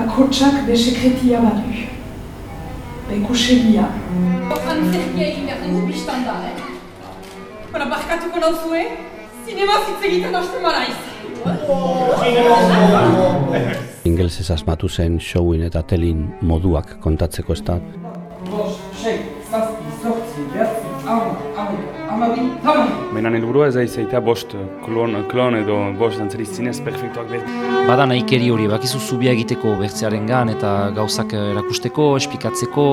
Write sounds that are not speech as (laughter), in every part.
bakotsak be sekretia badu. Be ikusegia. Antzerkia egin behar dugu biztan da, eh? Bara, barkatuko nauzue, zinema zitz egiten hasten maraiz. Ingelesez asmatu zen showin eta telin moduak kontatzeko ez da. Menan helburua ez aiz eta bost klon, klon edo bost dantzari zinez perfektuak behar. Bada nahikeri hori, bakizu zubia egiteko bertzearen gan eta gauzak erakusteko, espikatzeko.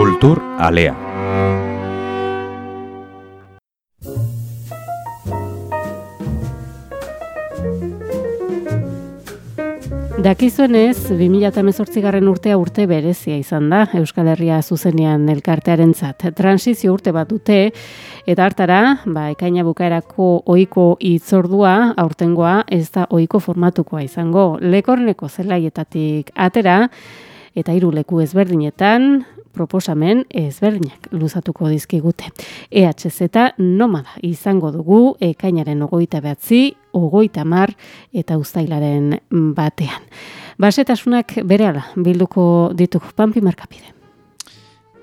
Kultur alea. Dakizuenez, 2018 garren urtea urte berezia izan da Euskal Herria zuzenean elkartearen zat. Transizio urte bat dute, eta hartara, ba, ekaina bukaerako oiko itzordua, aurtengoa, ez da oiko formatukoa izango. Lekorneko zelaietatik atera, eta hiru leku ezberdinetan, proposamen ezberdinak luzatuko dizkigute. EHZ nomada izango dugu ekainaren ogoita behatzi, ogoita mar eta ustailaren batean. Basetasunak bere bilduko ditugu Pampi Markapide.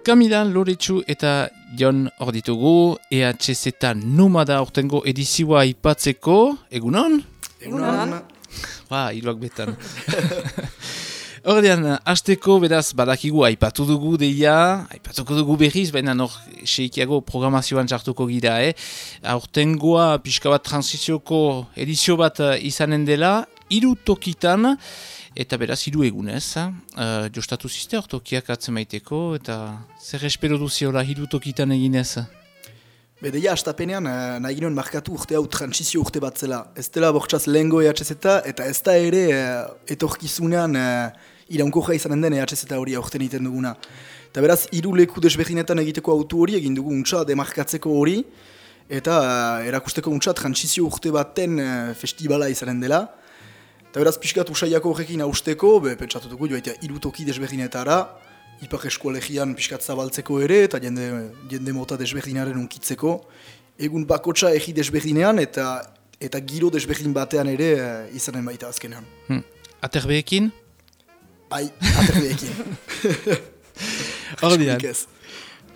Kamila Loretsu eta Jon hor ditugu, EHZ nomada ortengo edizioa ipatzeko, egunon? Egunon. Ba, iluak betan. (laughs) Horrean, azteko beraz badakigu aipatu dugu deia, aipatuko dugu berriz, baina hor seikiago programazioan txartuko gira, eh? Aurtengoa pixka bat transizioko edizio bat uh, izanen dela, hiru tokitan, eta beraz hiru egunez, uh, jostatu ziste hor tokiak atzemaiteko, eta zer espero duziola hiru tokitan eginez? Bedeia, astapenean, nahi ginoen markatu urte hau transizio urte bat zela. Ez dela bortxaz lehengo EHZ eta ez da ere etorkizunean iraunko jai izanen den EHZ eta hori aurten egiten duguna. Eta beraz, hiru leku desberdinetan egiteko autu hori, egin dugu untsa demarkatzeko hori, eta uh, erakusteko untsa transizio urte baten uh, festivala izanen dela. Eta beraz, pixkat usaiako horrekin hausteko, be, pentsatu dugu, joa hiru toki desberdinetara, ipar eskolegian pixkat zabaltzeko ere, eta jende, jende mota desberdinaren unkitzeko. Egun bakotsa egi desberdinean, eta eta giro desberdin batean ere uh, izanen baita azkenean. Hmm. Aterbeekin? Bai, aterbeekin. (laughs) Hordian.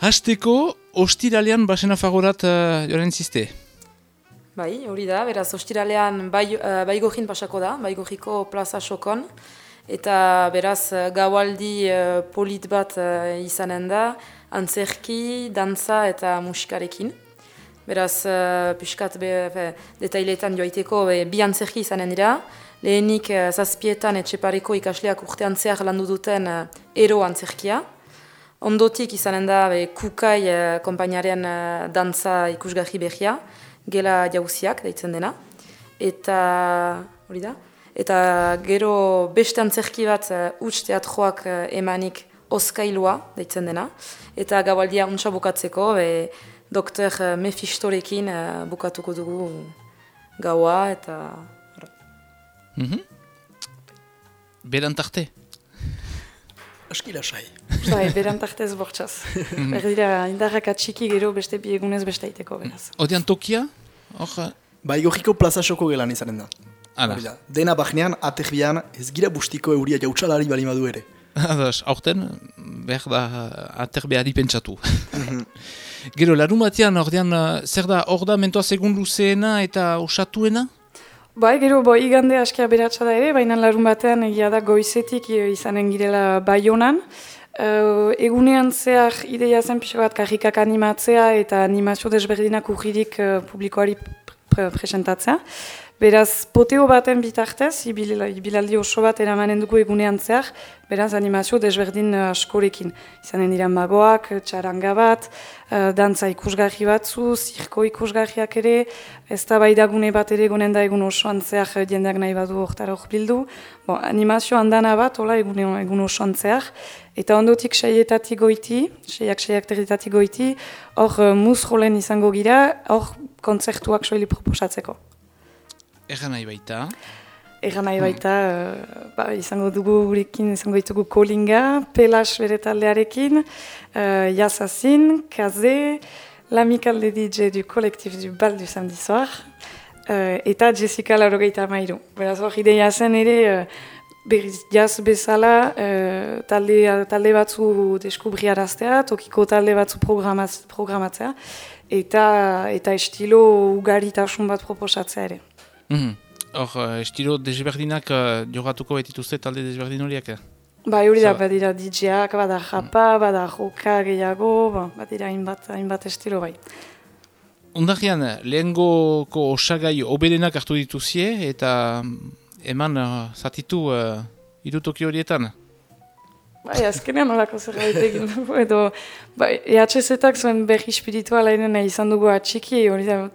Hasteko, ostiralean basena fagorat uh, joren ziste? Bai, hori da, beraz, ostiralean bai, uh, baigojin pasako da, baigojiko plaza sokon, eta beraz, gaualdi uh, polit bat uh, izanen da, antzerki, dantza eta musikarekin. Beraz, uh, piskat be, be, detailetan joaiteko be, bi antzerki izanen dira, lehenik uh, zazpietan etxepareko ikasleak urtean zehar landu duten uh, ero antzerkia, Ondotik izanen da be, kukai uh, kompainaren uh, dantza ikusgarri behia, gela jauziak daitzen dena. Eta, hori da, eta gero beste antzerki bat uh, utz teatroak uh, emanik oskailua daitzen dena. Eta gabaldia untsa bukatzeko, be, doktor uh, Mephistorekin uh, bukatuko dugu gaua eta... Mm -hmm. Berantarte? Aski lasai. Bai, berantartez bortxaz. Erdira, indarrak atxiki gero beste biegunez beste aiteko, beraz. Odean tokia? Or... Bai, gorriko plaza soko gelan izanen da. Ala. Dena bahnean, aterbian, ez gira bustiko euria jautsalari bali madu ere. (laughs) Adas, aurten, behar da aterbeari pentsatu. (laughs) gero, larun batean, ordean, zer da, hor da mentoa segun luzeena eta osatuena? Bai, gero, bo, igande askia beratsa da ere, baina larun batean egia da goizetik izanen girela baionan. Uh, egunean zehar ideia zen pixo bat karrikak animatzea eta animazio desberdinak urririk uh, publikoari presentatzea. Beraz, poteo baten bitartez, ibilaldi oso bat eramanen dugu egunean zehar, beraz animazio desberdin uh, askorekin. Izanen dira magoak, txaranga bat, uh, dantza ikusgarri batzu, zirko ikusgarriak ere, ez da bai dagune bat ere egunen da egun osoan zehar jendeak nahi badu hortara hor bildu. Bon, animazio handana bat, hola egun, egun osoan zehar, eta ondotik seietatik goiti, seiak seiak territatik goiti, hor muz rolen izango gira, hor kontzertuak soili proposatzeko. Egan nahi baita. Egan nahi baita, uh, ba, izango dugu gurekin, izango ditugu kolinga, pelas bere taldearekin, uh, jasazin, kaze, l'amical DJ du kolektif du bal du samedi soir, uh, eta Jessica Laurogeita Mairu. Beraz hor ideia zen ere, uh, berriz jaz bezala e, talde, talde batzu deskubriaraztea, tokiko talde batzu programaz, programatzea, eta eta estilo ugaritasun bat proposatzea ere. Mhm. Hor, uh, estilo desberdinak uh, jogatuko betituzte talde desberdin horiak? Ba, hori da, badira DJak, bada japa, bada joka gehiago, ba, badira hainbat, hainbat estilo bai. Undagian, lehengoko osagai oberenak hartu dituzie eta eman uh, zatitu uh, irutoki horietan? Bai, azkenean horako zerbait egin dugu, edo bai, EHZ-etak zuen berri espirituala izan dugu atxiki, hori da,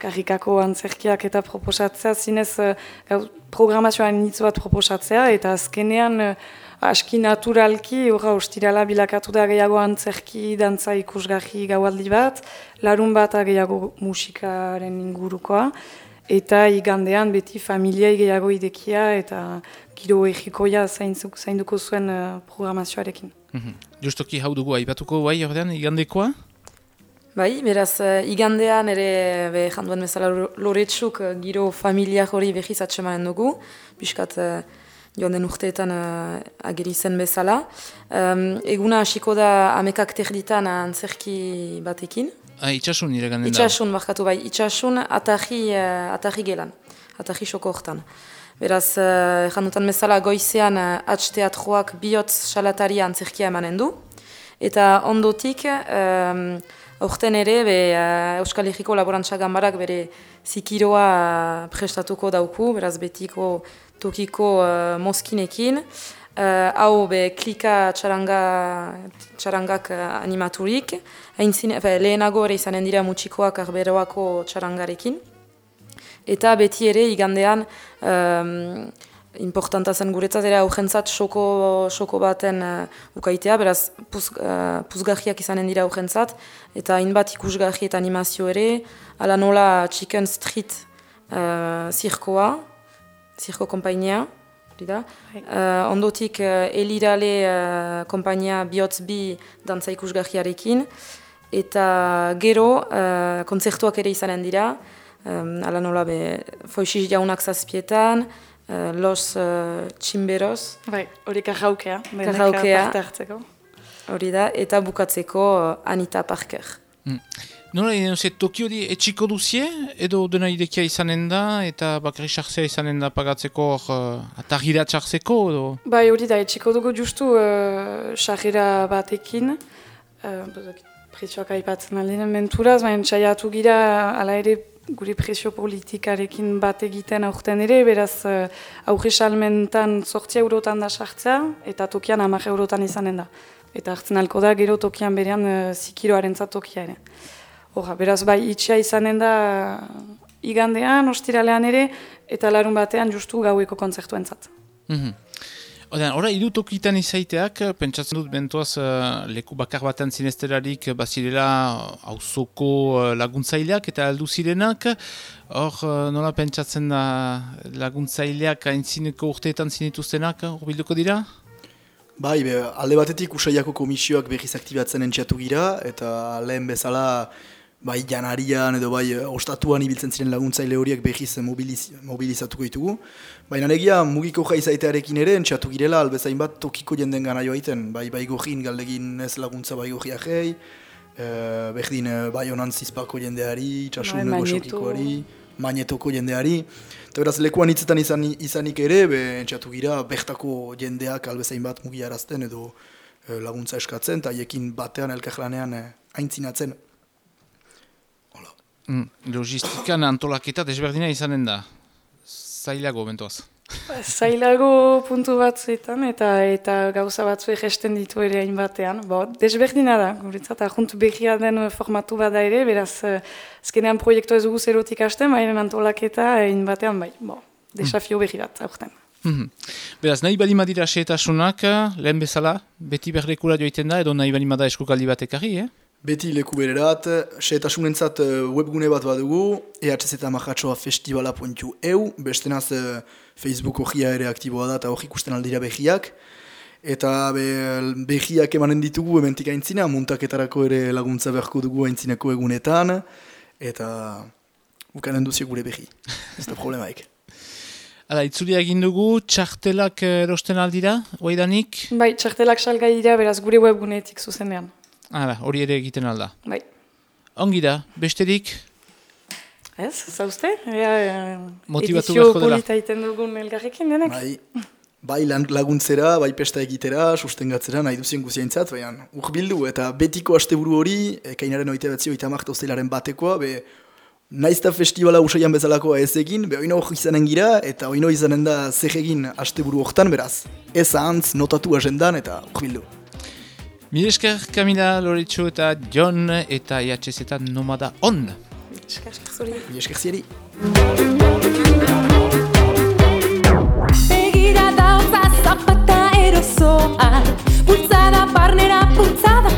karrikako antzerkiak eta proposatzea, zinez uh, programazioan nitzu bat proposatzea, eta azkenean uh, aski naturalki, horra ostirala bilakatu da gehiago antzerki, dantza ikusgarri gaualdi bat, larun bat gehiago musikaren ingurukoa, eta igandean beti familiai gehiago idekia eta giro egikoia zainduko zuen uh, programazioarekin. Mm Justoki hau dugu aipatuko bai ordean igandekoa? Bai, beraz, uh, igandean ere be, janduen bezala loretsuk uh, giro familia hori behiz atsemaren dugu, biskat uh, joan den urteetan uh, ageri zen bezala. Um, eguna hasiko da amekak terditan antzerki batekin, Ah, itxasun nire da. Itxasun, markatu bai. Itxasun atahi, uh, atahi gelan. Atahi soko hortan. Beraz, uh, janutan bezala goizean uh, H-teatroak bihotz salataria antzerkia emanen du. Eta ondotik, um, orten ere, be, Euskal Herriko Laborantza Gambarak bere zikiroa prestatuko dauku, beraz betiko tokiko uh, moskinekin. Uh, hau be klika txaranga, txarangak animaturik, Aintzine, fe, lehenago ere izanen dira mutxikoak arberoako txarangarekin. Eta beti ere igandean um, importanta zen guretzat ere aurrentzat soko, soko baten uh, ukaitea, beraz puz, uh, puzgahiak izanen dira aurrentzat, eta hainbat ikusgahi eta animazio ere, ala nola Chicken Street uh, zirkoa, zirko kompainia, Uh, ondotik uh, elirale uh, kompainia bihotz bi dantza ikusgahiarekin, eta gero uh, kontzertuak ere izanen dira, um, ala nola be, foixiz jaunak zazpietan, uh, los uh, tximberos. Bai, hori karraukea, karraukea, hori da, eta bukatzeko uh, Anita Parker. Mm. Nola, ze Tokio di etxiko duzie, edo dena idekia izanen da, eta bakari sartzea izanen da pagatzeko, uh, atagira txartzeko, edo? Bai, hori da, etxiko dugu justu uh, batekin, uh, prezioak aipatzen aldinen menturaz, baina txaiatu gira, ala ere, gure prezio politikarekin bat egiten aurten ere, beraz uh, aurre salmentan sortzia eurotan da sartzea, eta tokian amak eurotan izanen da. Eta hartzen alko da, gero tokian berean uh, zikiroaren tokia ere. Hora, beraz, bai, itxia izanen da igandean, ostiralean ere, eta larun batean justu gaueko kontzertu entzat. Mm -hmm. Ora, idutokitan izaiteak, pentsatzen dut bentoaz uh, leku bakar batean zinesterarik bazirela hauzoko uh, laguntzaileak eta aldu zirenak. Hor, uh, nola pentsatzen da laguntzaileak aintzineko urteetan zinituztenak, hor bilduko dira? Bai, be, alde batetik usaiako komisioak berriz aktibatzen entxatu gira, eta lehen bezala bai janarian edo bai eh, ostatuan ibiltzen ziren laguntzaile horiek behiz mobiliz, mobilizatuko ditugu. Baina negia mugiko jaizaitearekin ere entxatu girela albezain bat tokiko jenden gana joaiten, bai bai gojin galdegin ez laguntza bai gojia jei, e, berdin eh, bai honan zizpako jendeari, txasun bai, gosokikoari, magnetoko jendeari. Eta beraz lekuan hitzetan izan, izanik ere, be, entxatu gira bertako jendeak albezain bat mugiarazten edo laguntza eskatzen, eta haiekin batean elkarlanean e, aintzinatzen. Mm, logistikan antolaketa desberdina izanen da. Zailago, bentoaz. Zailago puntu batzuetan eta eta gauza batzu egesten ditu ere hain batean. Bo, desberdina da, guretzat, ahunt behia den formatu bada ere, beraz, azkenean proiektu ez dugu zerotik hasten, baina antolaketa hain batean, bai, bo, desafio behi bat, aurten. Mm -hmm. Beraz, nahi bali madira seetasunak, lehen bezala, beti berdekura joiten da, edo nahi bali madira eskukaldi bat ekarri, eh? Beti leku bererat, seetasunentzat eh, webgune bat badugu, EHZ eta Majatsoa festivala.eu, bestenaz eh, Facebook hogia ere aktiboa da eta hori ikusten aldira behiak. Eta be, behiak emanen ditugu ementik aintzina, muntaketarako ere laguntza beharko dugu aintzineko egunetan, eta ukanen duzio gure behi, ez da problemaik. (laughs) Hala, itzuli egin dugu, txartelak erosten aldira, oaidanik? Bai, txartelak salgai dira, beraz gure webgunetik zuzenean. Hala, hori ere egiten alda. Bai. Ongi da, besterik? Ez, zauzte? Ja, Motivatu edizio beharko dela. polita iten dugun elgarrekin, denek? Bai, bai laguntzera, bai pesta egitera, sustengatzera, nahi duzien guziaintzat, baina urbildu eta betiko asteburu hori, ekainaren oite batzi, oita marta ostelaren batekoa, be, naizta festivala usaian bezalakoa ez egin, be oino izanen gira, eta oino izanen da zer egin asteburu hortan, beraz, ez ahantz notatu agendan, eta urbildu. Mil esker, Kamila, Loretxo eta John eta IHZ eta Nomada On. Esker, esker zuri. Mil esker zieri. Begira dauza zapata erosoa Bultzada barnera, bultzada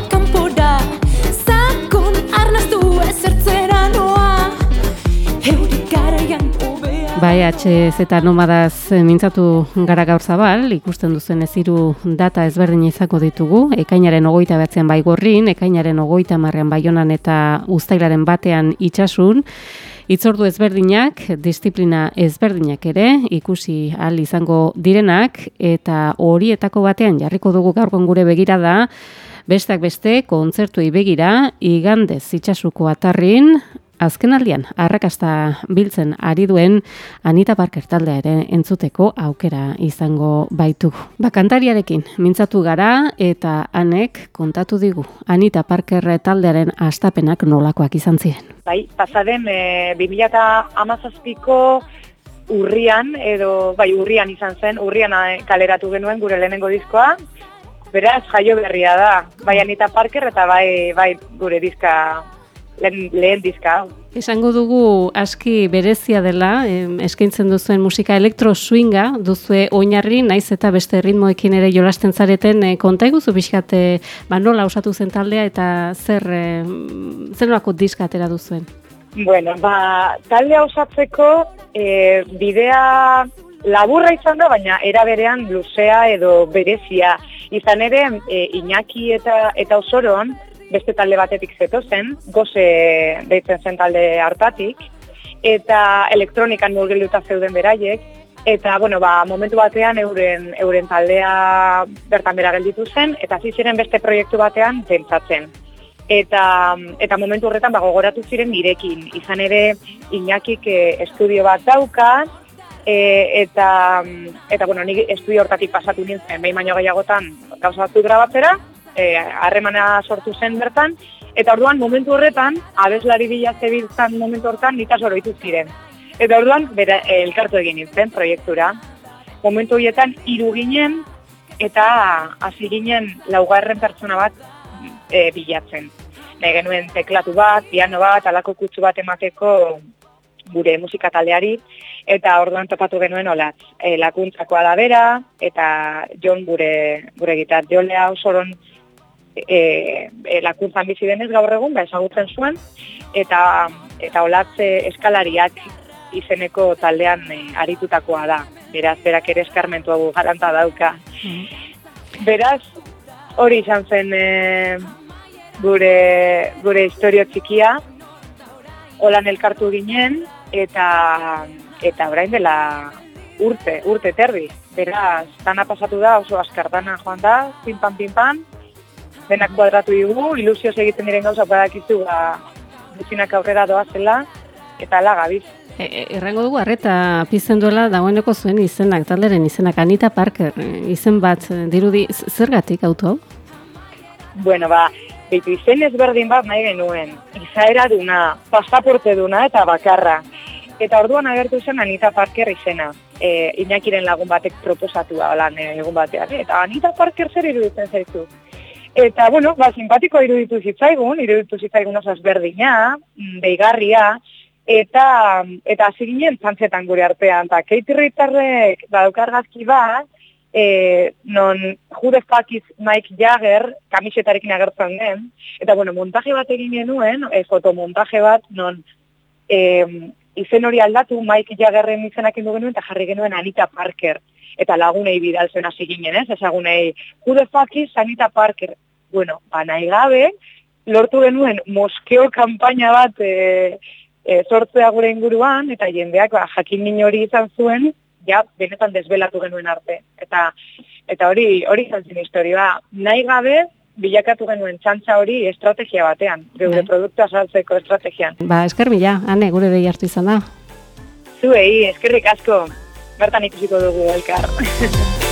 Bai, HZ eta nomadaz eh, mintzatu gara gaur zabal, ikusten duzen ez hiru data ezberdin izako ditugu, ekainaren ogoita batzean bai gorrin, ekainaren ogoita marrean baionan eta uztailaren batean itxasun, Itzordu ezberdinak, disiplina ezberdinak ere, ikusi ahal izango direnak, eta horietako batean jarriko dugu gaurkon gure begirada, besteak beste, kontzertuei begira, igandez itxasuko atarrin, Azkenaldian, arrakasta biltzen ari duen Anita Parker taldea ere entzuteko aukera izango baitu. Bakantariarekin mintzatu gara eta anek kontatu digu Anita Parker taldearen astapenak nolakoak izan ziren. Bai, pasaden e, 2017ko urrian, edo, bai, urrian izan zen, urrian eh, kaleratu genuen gure lehenengo diskoa, beraz, jaio berria da, bai Anita Parker eta bai, bai gure diska, lehen, lehen diska hau. Esango dugu aski berezia dela, em, eskaintzen duzuen musika elektro swinga, duzue oinarri, naiz eta beste ritmoekin ere jolasten zareten, e, konta iguzu pixkat, e, ba, nola osatu zen taldea eta zer, e, zer nolako diska atera duzuen? Bueno, ba, taldea osatzeko e, bidea laburra izan da, baina era berean luzea edo berezia. Izan ere, e, Iñaki eta, eta Osoron, beste talde batetik zetozen, goze deitzen zen talde hartatik, eta elektronikan murgilduta zeuden beraiek, eta bueno, ba, momentu batean euren, euren taldea bertan bera gelditu zen, eta hasi ziren beste proiektu batean pentsatzen. Eta, eta momentu horretan ba, gogoratu ziren nirekin, izan ere Iñakik e, estudio bat dauka, e, eta, eta bueno, nik estudio hortatik pasatu nintzen, behin baino gehiagotan gauza batzuk grabatzera, e, harremana sortu zen bertan, eta orduan momentu horretan, abeslari bila zebiltzan momentu horretan, nika soroitu ziren. Eta orduan, bera, e, elkartu egin nintzen proiektura. Momentu horietan, hiru ginen, eta hasi ginen laugarren pertsona bat e, bilatzen. Nahi genuen teklatu bat, piano bat, alako kutsu bat emateko gure musika taldeari, eta orduan topatu genuen olatz. E, lakuntzakoa da bera, eta Jon gure, gure gitar jolea osoron e, e, lakuntzan bizi denez gaur egun, ba, ezagutzen zuen, eta, eta olatze eskalariak izeneko taldean e, aritutakoa da. Beraz, berak ere eskarmentu hau garanta dauka. Beraz, hori izan zen e, gure, gure historio txikia, holan elkartu ginen, eta eta orain dela urte, urte terdi. Beraz, dana pasatu da, oso askartana joan da, pinpan pinpan, denak kuadratu digu, ilusioz egiten diren gauza badakizu, ba, gutxinak aurrera doazela, eta ala gabiz. E, e, errango dugu, arreta pizten duela dagoeneko zuen izenak, talderen izenak, Anita Parker, e, izen bat, e, dirudi, zergatik auto? Bueno, ba, beitu izen ezberdin bat nahi genuen, izaera duna, pasaporte duna eta bakarra. Eta orduan agertu zen Anita Parker izena. E, Iñakiren lagun batek proposatu lan egun batean. Eta Anita Parker zer iruditzen zaizu? Eta, bueno, ba, simpatiko iruditu zitzaigun, iruditu zitzaigun oso ezberdina, mm, deigarria, eta eta hasi ginen zantzetan gure artean. Eta Kate Ritterrek badaukar gazki bat, e, non fuck is Mike Jagger kamisetarekin agertzen den, eta bueno, montaje bat egin genuen, e, fotomontaje bat, non e, izen hori aldatu Mike Jaggerren izenak indu genuen, eta jarri genuen Anita Parker, eta lagunei bidaltzen hasi ginen, ez? Ezagunei, fuck is Anita Parker? Bueno, ba nahi gabe, lortu genuen moskeo kanpaina bat e, e, sortzea gure inguruan, eta jendeak ba, jakin min hori izan zuen, ja, benetan desbelatu genuen arte. Eta eta hori hori izan zen historia. Nahi gabe, bilakatu genuen txantza hori estrategia batean, geure Bai. produktua saltzeko estrategian. Ba, esker mila, ane, gure dei hartu izan da. Zuei, eskerrik asko, bertan ikusiko dugu elkar. (laughs)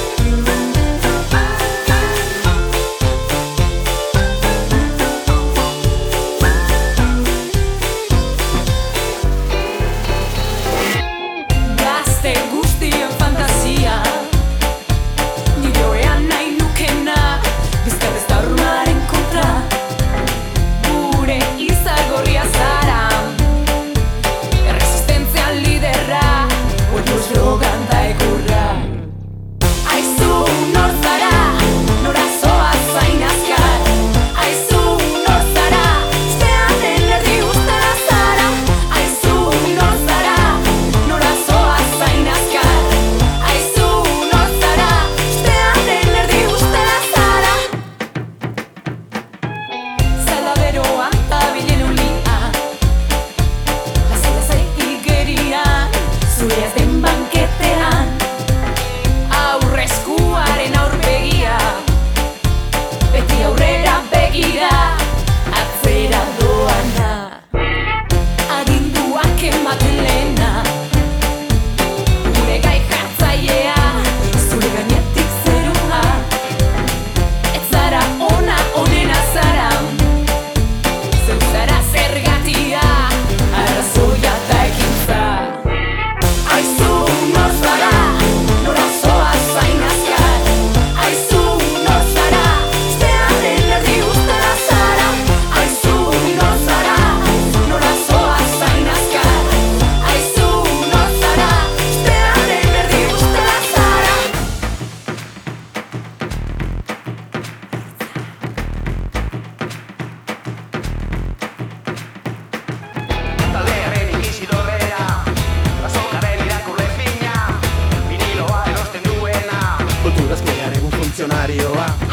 you are.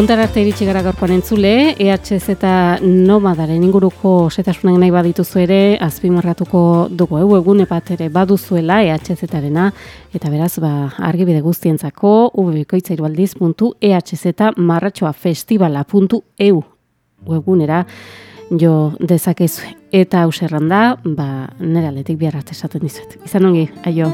Bauntar arte iritsi gara gaurkoan entzule, EHZ eta nomadaren inguruko setasunak nahi badituzu ere, azpimarratuko dugu egu egune bat ere baduzuela EHZ-arena, eta beraz, ba, argibide guztientzako, ubikoitzairualdiz.ehz marratxoa festivala.eu webgunera jo dezakezu. Eta hauserran da, ba, nera letik bihar arte esaten dizuet. Izan ongi, aio.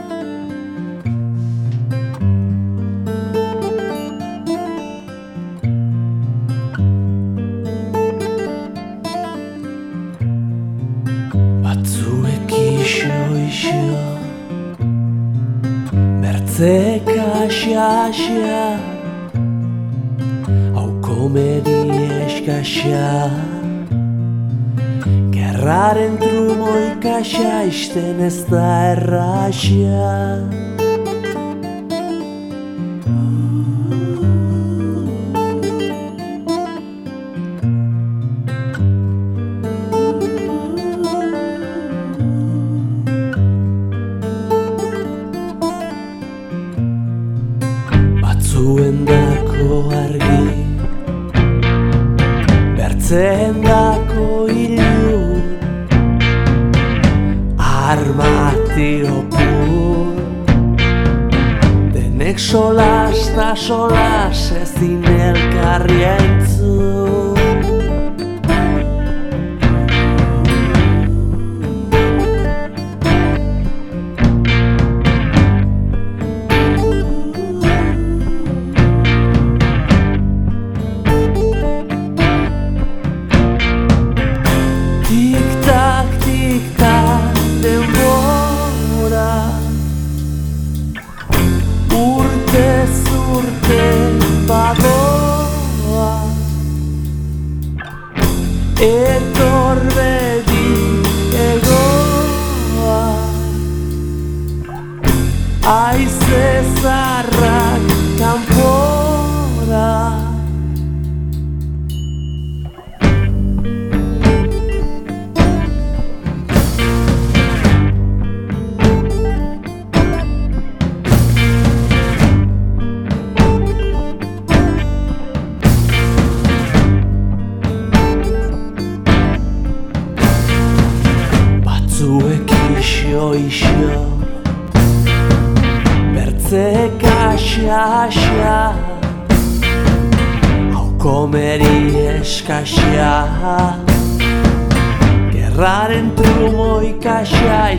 Iso Bertzeka xaxa Hau komedi eskaxa Gerraren trumoi kaxa Isten ez da erraxa Armatio pur. Denek solas ta solas ezin elkarri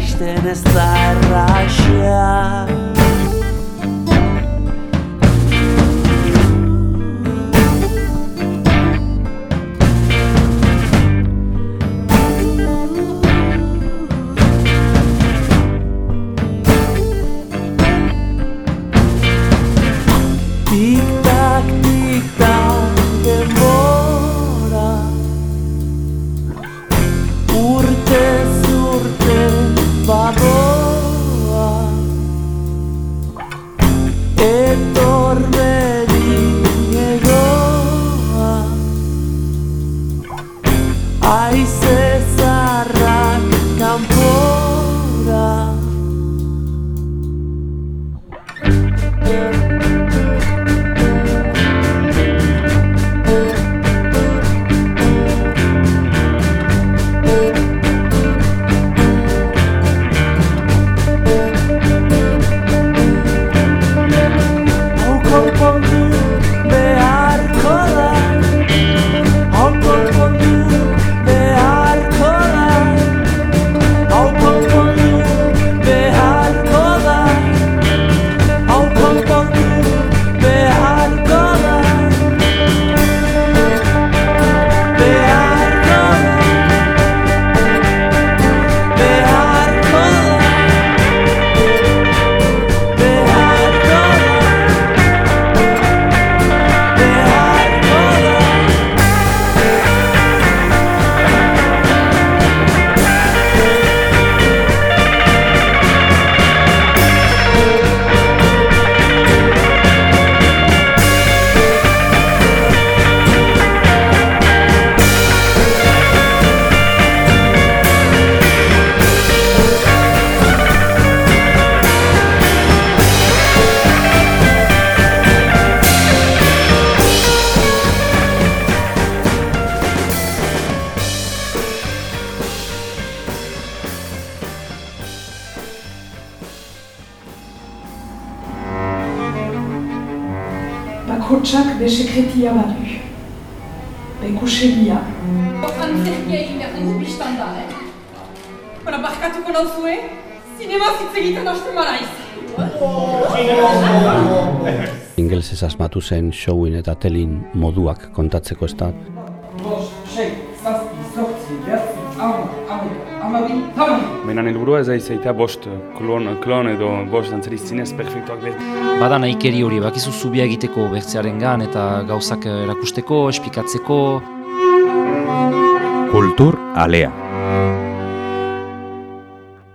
ikasia Isten ez Bakotsak be sekretia badu. Bekusegia. Antzerkia egin behar dugu biztan da, eh? Bara, barkatuko nauzue, zinema zitz egiten hasten maraiz. Ingelsez asmatu zen showin eta telin moduak kontatzeko ez da. Bost, sei, zazpi, zortzi, behatzi, hamar, hamaika, hamabi, hamabi. Menan helburua ez aizaita bost klon, klon edo bost dantzari zinez perfektuak behar. Bada nahikeri hori, bakizu zubia egiteko bertzearen gan eta gauzak erakusteko, espikatzeko. Kultur alea.